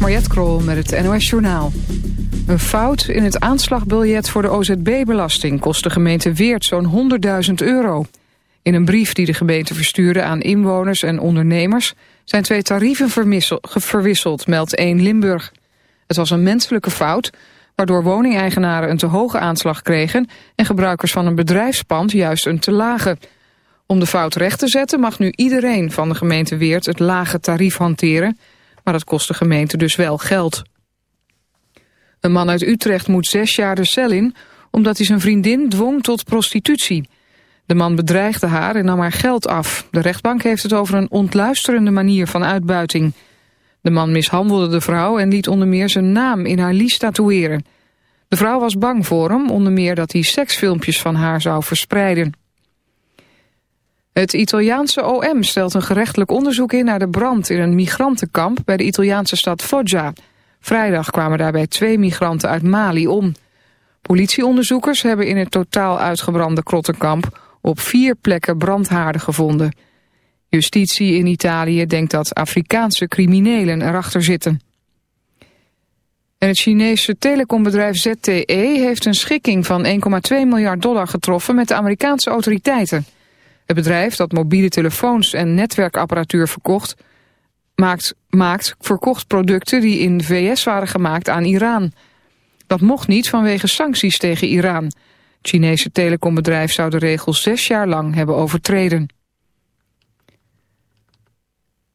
Mariette Krol met het NOS Journaal. Een fout in het aanslagbiljet voor de OZB-belasting... kost de gemeente Weert zo'n 100.000 euro. In een brief die de gemeente verstuurde aan inwoners en ondernemers... zijn twee tarieven verwisseld, meldt 1 Limburg. Het was een menselijke fout, waardoor woningeigenaren een te hoge aanslag kregen... en gebruikers van een bedrijfspand juist een te lage... Om de fout recht te zetten mag nu iedereen van de gemeente Weert het lage tarief hanteren, maar dat kost de gemeente dus wel geld. Een man uit Utrecht moet zes jaar de cel in omdat hij zijn vriendin dwong tot prostitutie. De man bedreigde haar en nam haar geld af. De rechtbank heeft het over een ontluisterende manier van uitbuiting. De man mishandelde de vrouw en liet onder meer zijn naam in haar lies tatoeëren. De vrouw was bang voor hem, onder meer dat hij seksfilmpjes van haar zou verspreiden. Het Italiaanse OM stelt een gerechtelijk onderzoek in naar de brand in een migrantenkamp bij de Italiaanse stad Foggia. Vrijdag kwamen daarbij twee migranten uit Mali om. Politieonderzoekers hebben in het totaal uitgebrande krottenkamp op vier plekken brandhaarden gevonden. Justitie in Italië denkt dat Afrikaanse criminelen erachter zitten. En het Chinese telecombedrijf ZTE heeft een schikking van 1,2 miljard dollar getroffen met de Amerikaanse autoriteiten. Het bedrijf dat mobiele telefoons en netwerkapparatuur verkocht... Maakt, maakt verkocht producten die in VS waren gemaakt aan Iran. Dat mocht niet vanwege sancties tegen Iran. Het Chinese telecombedrijf zou de regels zes jaar lang hebben overtreden.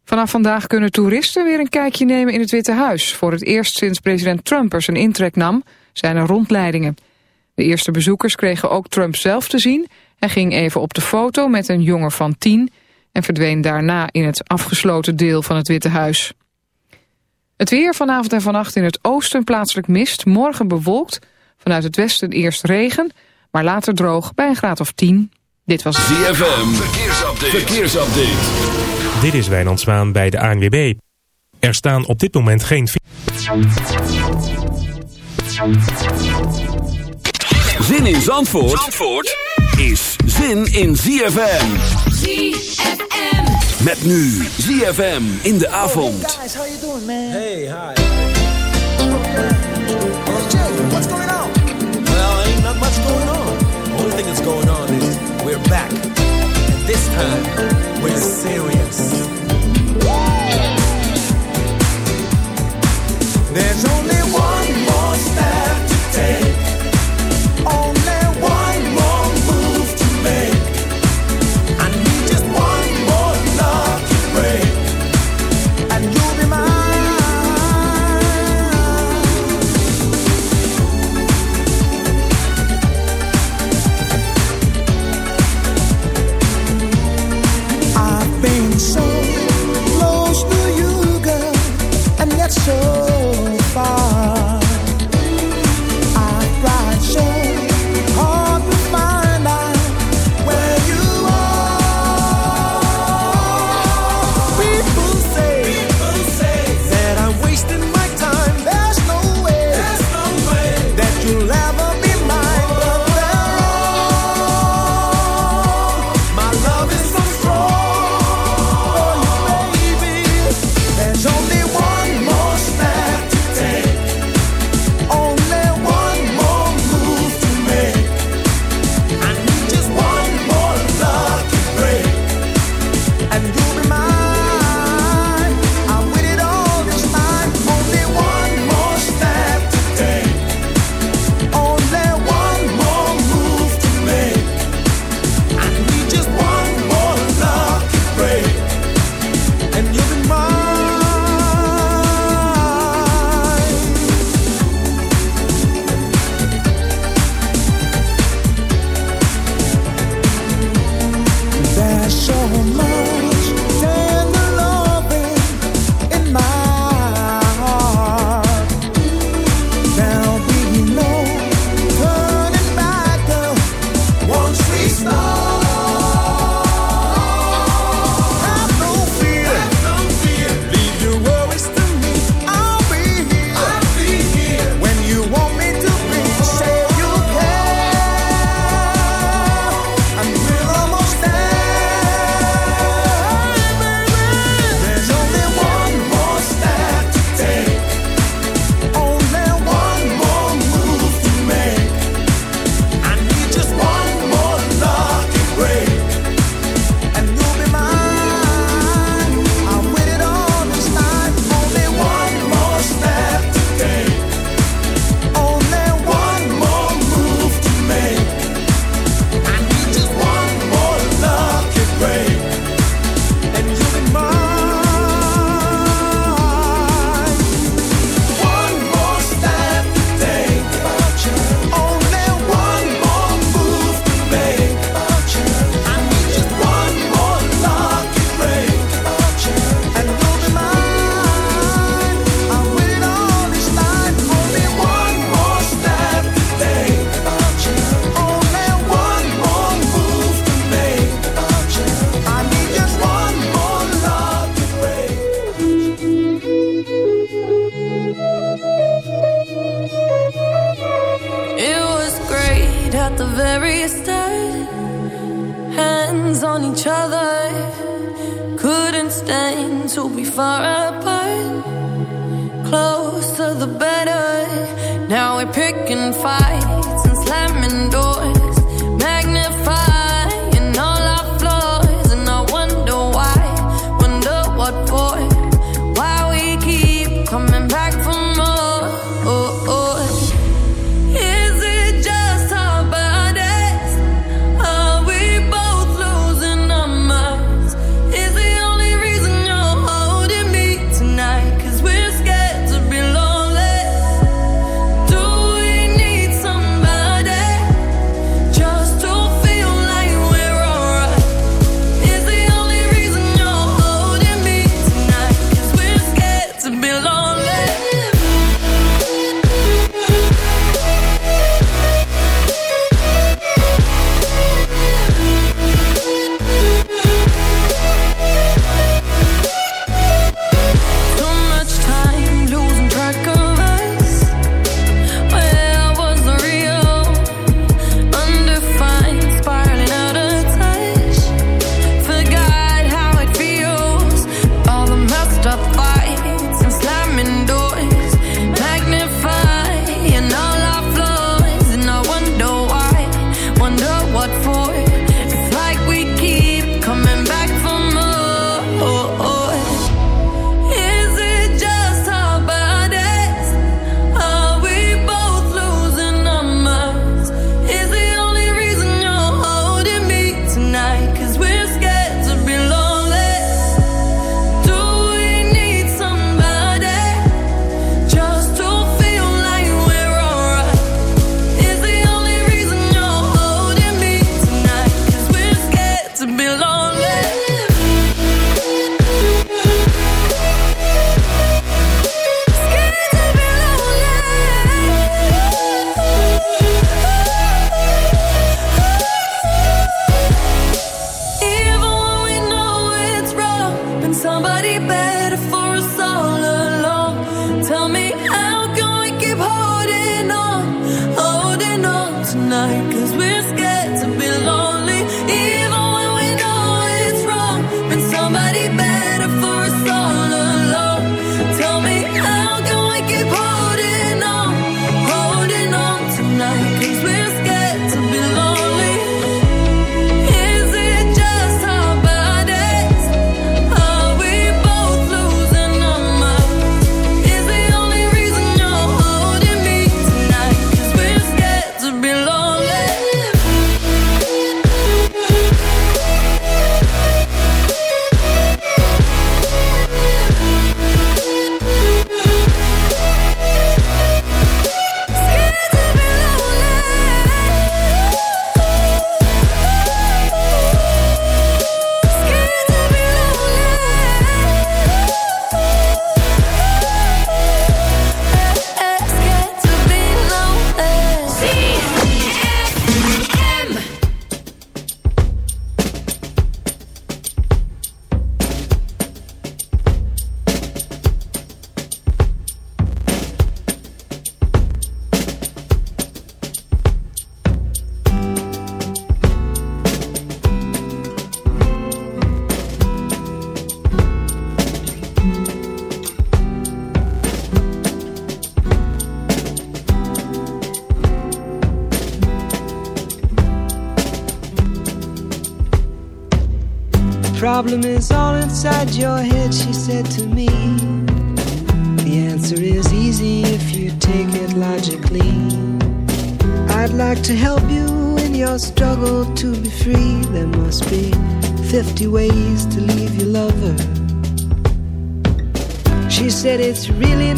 Vanaf vandaag kunnen toeristen weer een kijkje nemen in het Witte Huis. Voor het eerst sinds president Trump er zijn intrek nam, zijn er rondleidingen. De eerste bezoekers kregen ook Trump zelf te zien hij ging even op de foto met een jongen van tien en verdween daarna in het afgesloten deel van het Witte Huis. Het weer vanavond en vannacht in het oosten plaatselijk mist, morgen bewolkt, vanuit het westen eerst regen, maar later droog bij een graad of 10. Dit was ZFM, verkeersupdate. verkeersupdate. Dit is Wijnand Zwaan bij de ANWB. Er staan op dit moment geen... Zin in Zandvoort? Zandvoort? is zin in ZFM. ZFM. Met nu ZFM in de avond. Hey guys, how you doing, man? Hey, hi. Jay, what's going on? Well, ain't not much going on. The only thing that's going on is we're back. And this time, we're serious. There's only one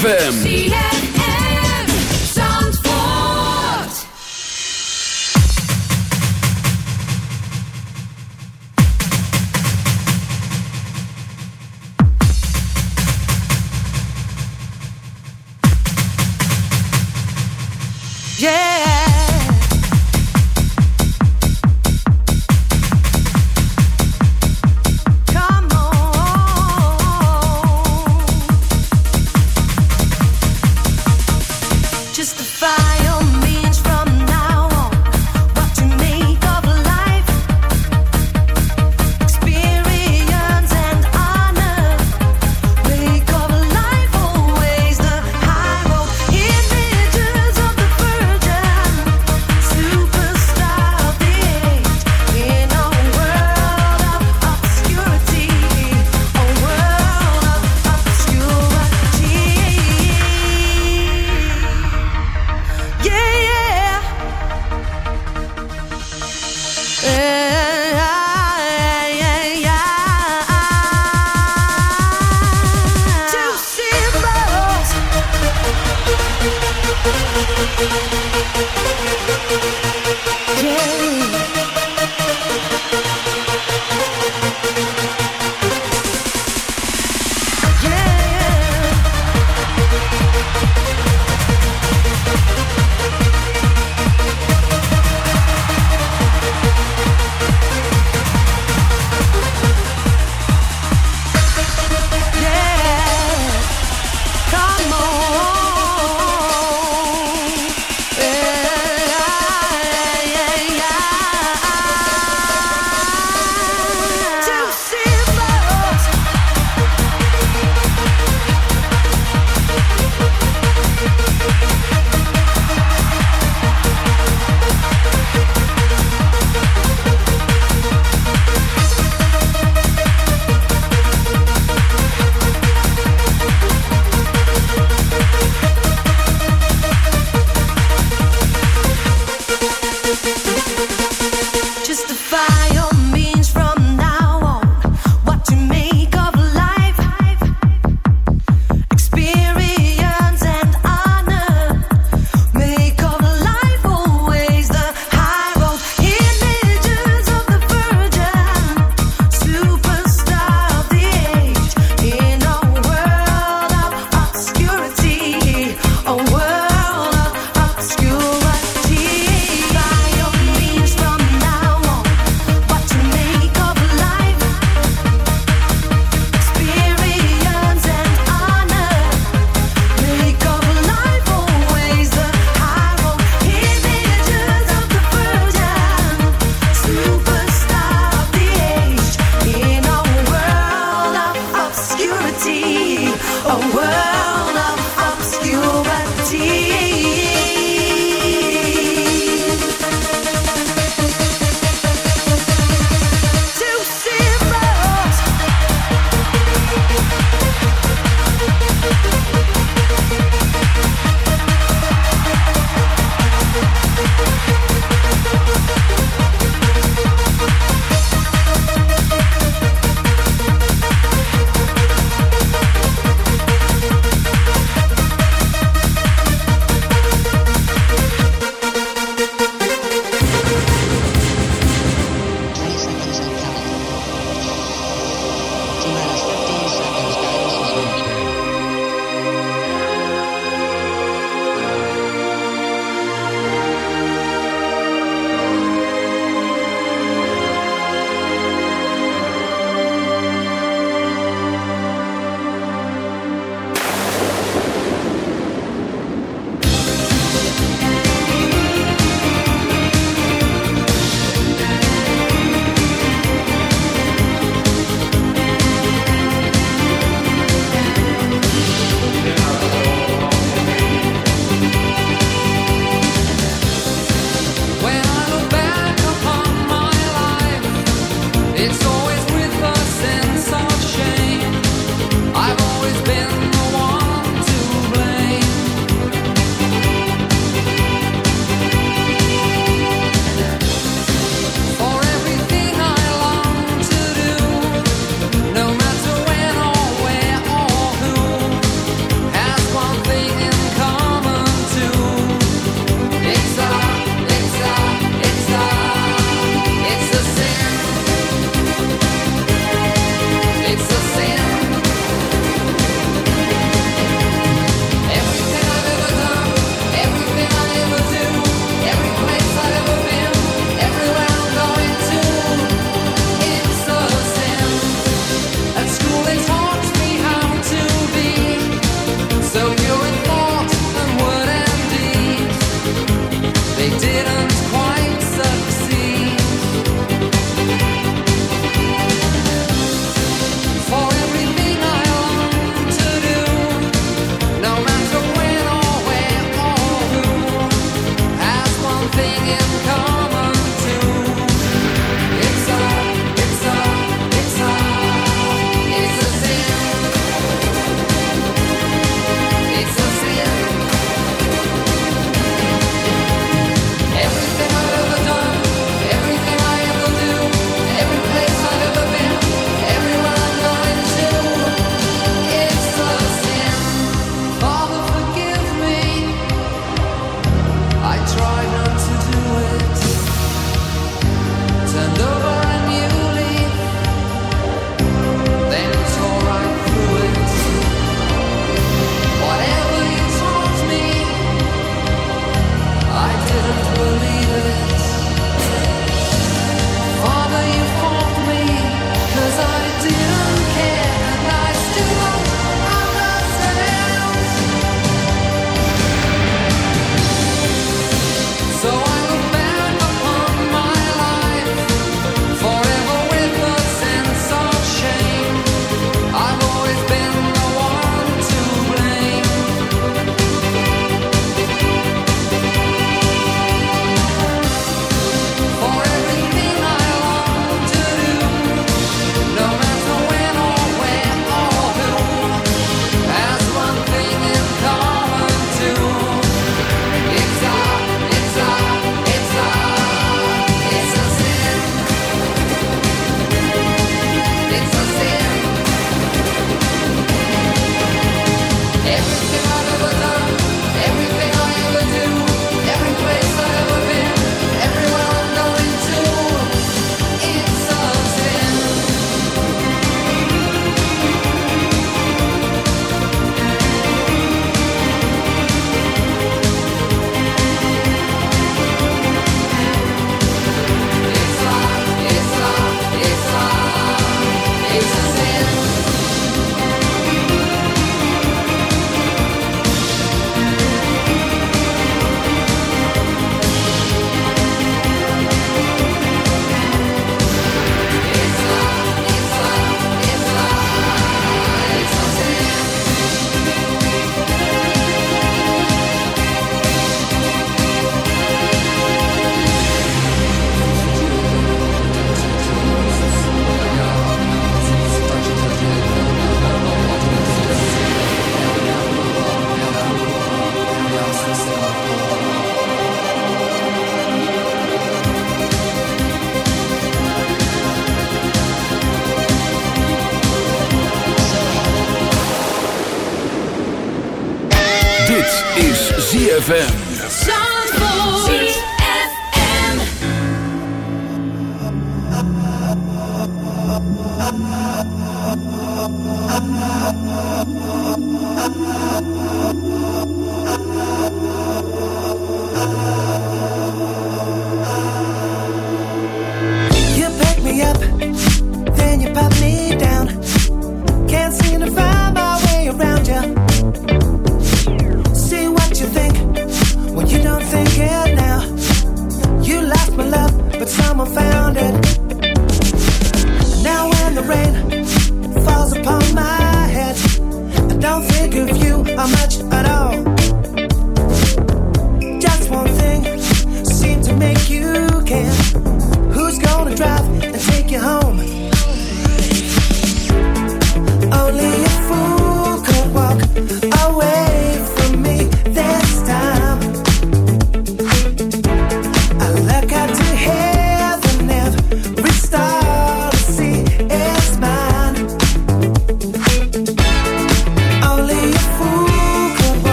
ZFM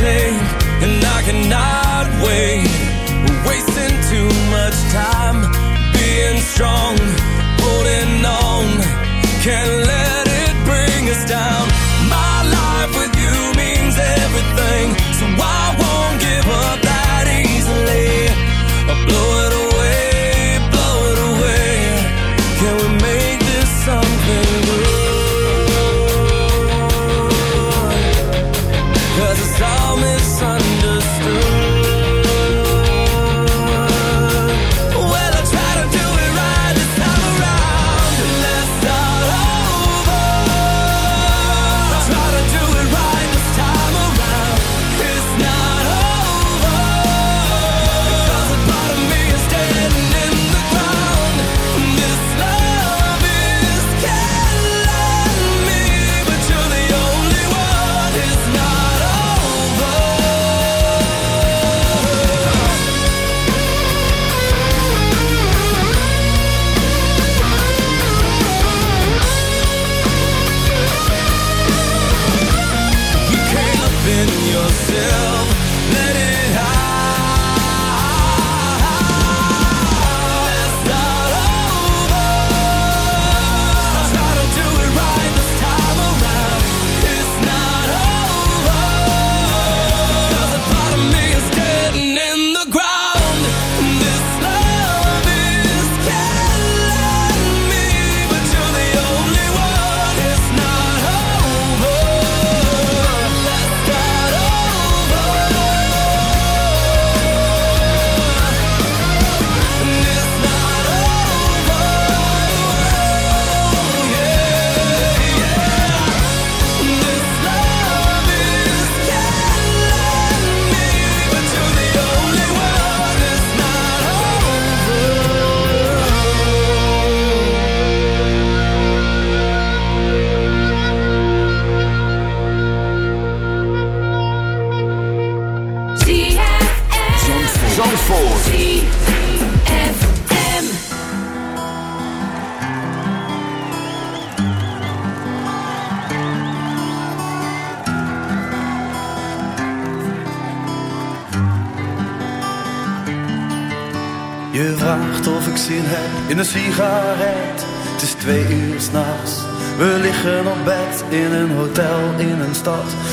take, and I cannot wait. We're wasting too much time being strong, holding on. Can't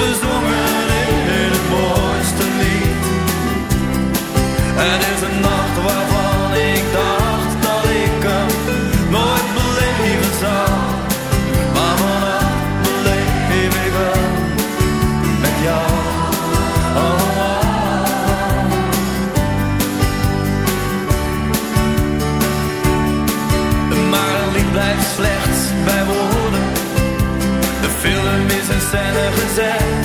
Bezongen in het mooiste lied. Het er is een nacht scène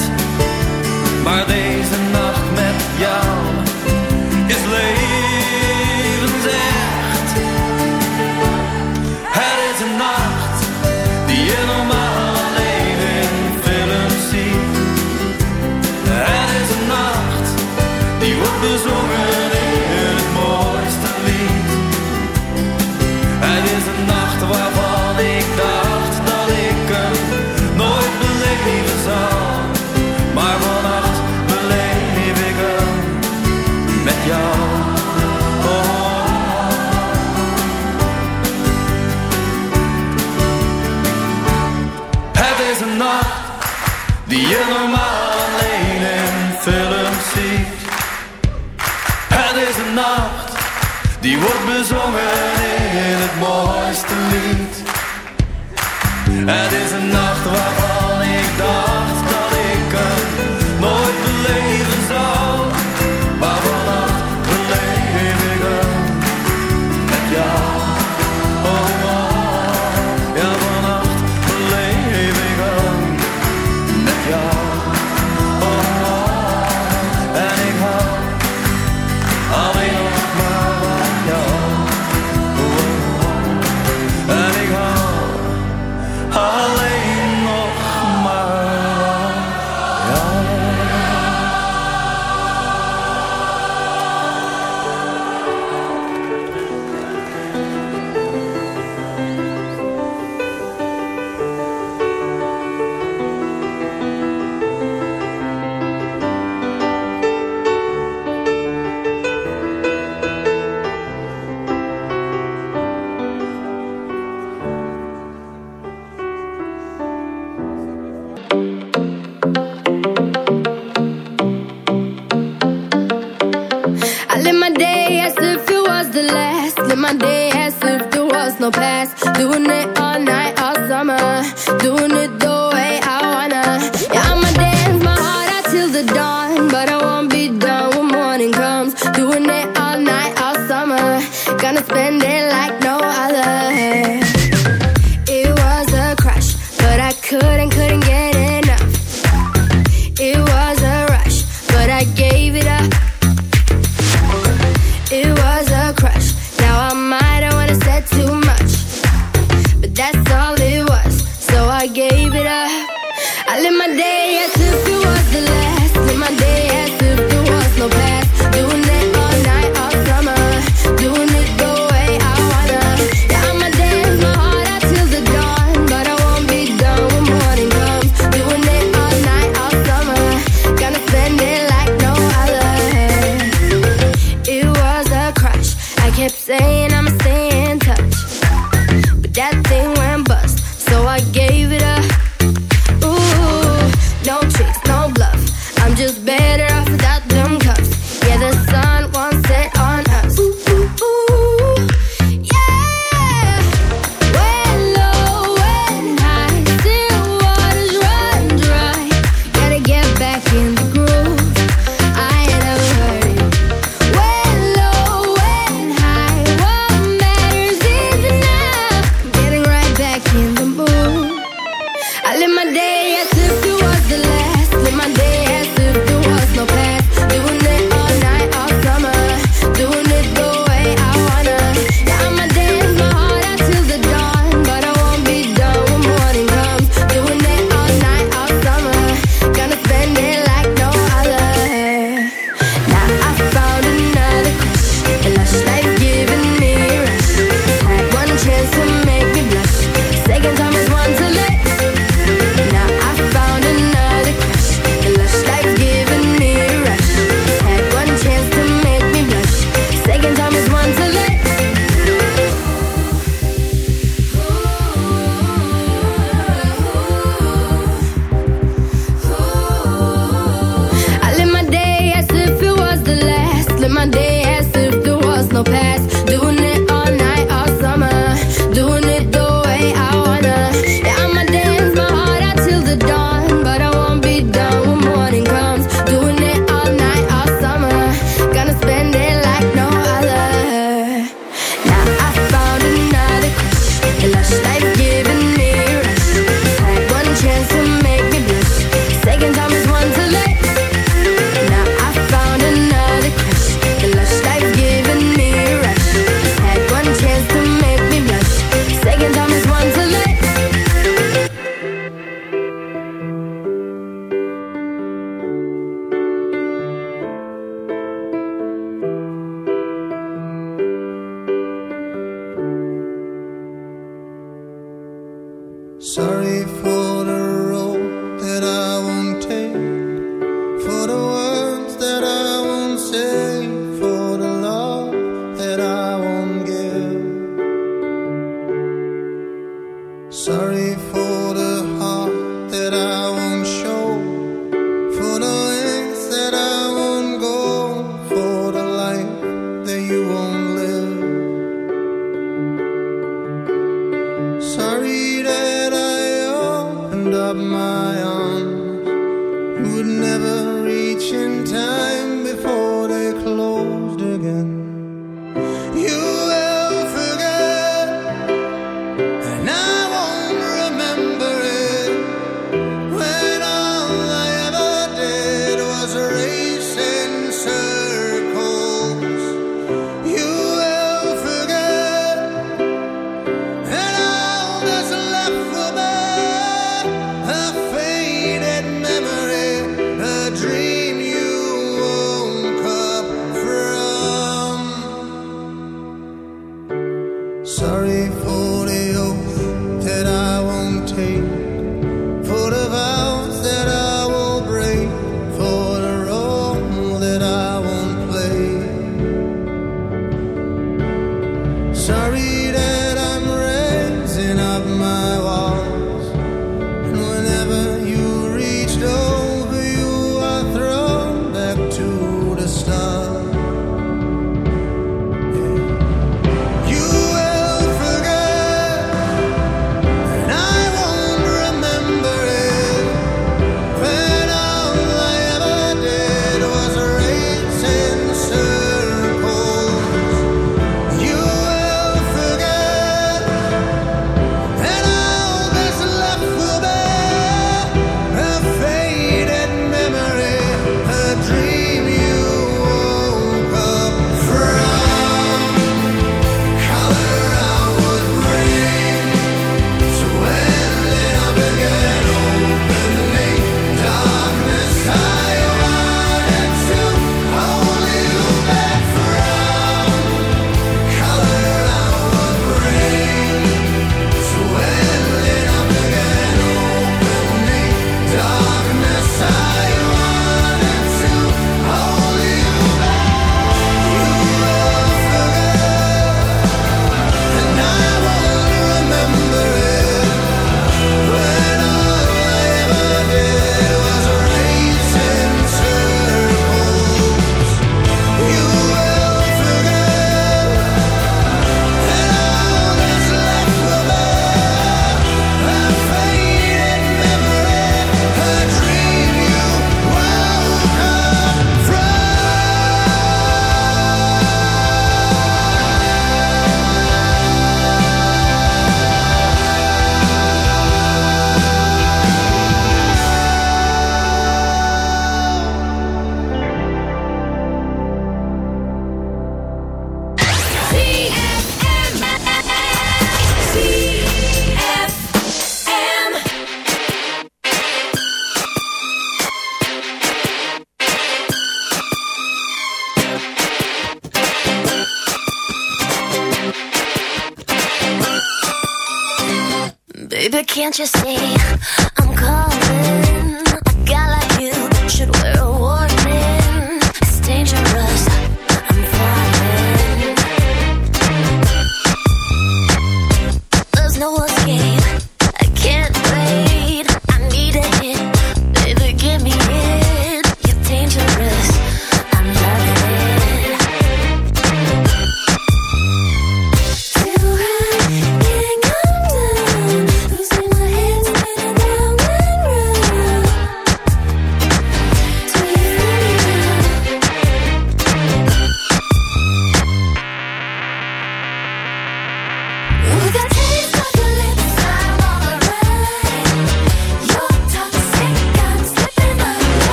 gezongen in het mooiste lied.